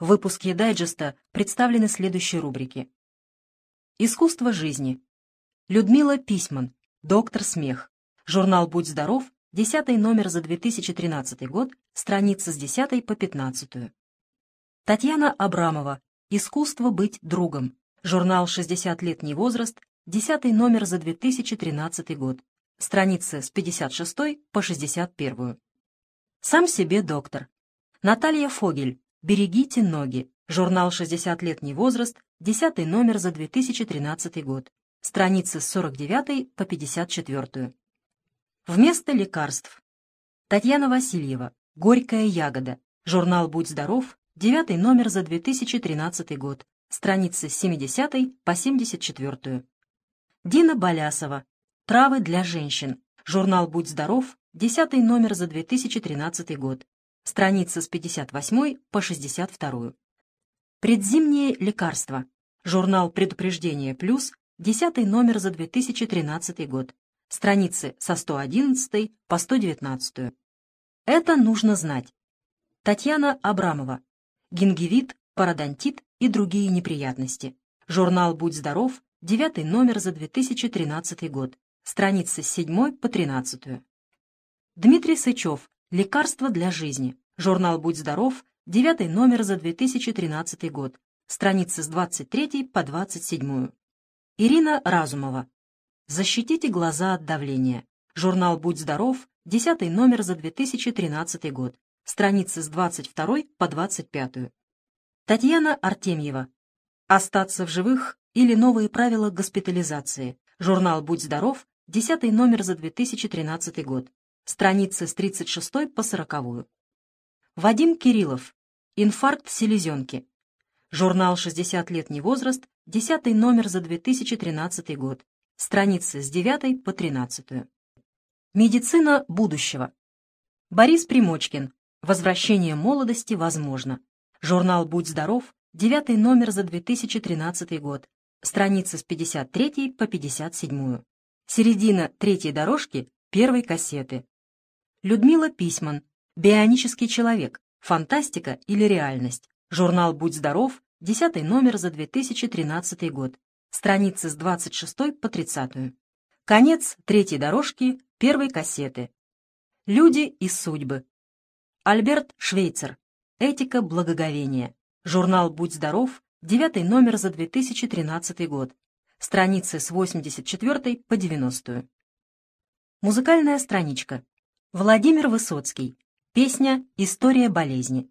В выпуске дайджеста представлены следующие рубрики. Искусство жизни. Людмила Письман, доктор смех. Журнал «Будь здоров», 10 номер за 2013 год, страницы с 10 по 15. Татьяна Абрамова, «Искусство быть другом». Журнал «60 летний возраст», 10 номер за 2013 год, страницы с 56 по 61. Сам себе доктор. Наталья Фогель. «Берегите ноги». Журнал «60 летний возраст», 10 номер за 2013 год. Страницы с 49 по 54. Вместо лекарств. Татьяна Васильева. «Горькая ягода». Журнал «Будь здоров», 9 номер за 2013 год. Страницы с 70 по 74. Дина Болясова. «Травы для женщин». Журнал «Будь здоров», 10 номер за 2013 год. Страница с 58 по 62. Предзимние лекарства. Журнал «Предупреждение плюс», 10 номер за 2013 год. Страницы со 111 по 119. Это нужно знать. Татьяна Абрамова. Гингивит, пародонтит и другие неприятности. Журнал «Будь здоров», 9 номер за 2013 год. Страницы с 7 по 13. Дмитрий Сычев. Лекарства для жизни. Журнал «Будь здоров», 9 номер за 2013 год. Страницы с 23 по 27. Ирина Разумова. Защитите глаза от давления. Журнал «Будь здоров», 10 номер за 2013 год. Страницы с 22 по 25. Татьяна Артемьева. Остаться в живых или новые правила госпитализации. Журнал «Будь здоров», 10 номер за 2013 год. Страницы с 36 по 40. Вадим Кириллов. Инфаркт селезенки. Журнал «60-летний возраст», 10 номер за 2013 год. Страницы с 9 по 13. Медицина будущего. Борис Примочкин. Возвращение молодости возможно. Журнал «Будь здоров», 9 номер за 2013 год. Страницы с 53 по 57. Середина третьей дорожки первой кассеты. Людмила Письман. «Бионический человек. Фантастика или реальность». Журнал «Будь здоров», 10 номер за 2013 год. Страницы с 26 по 30. Конец третьей дорожки первой кассеты. Люди и судьбы. Альберт Швейцер. Этика благоговения. Журнал «Будь здоров», 9 номер за 2013 год. Страницы с 84 по 90. Музыкальная страничка. Владимир Высоцкий. Песня «История болезни».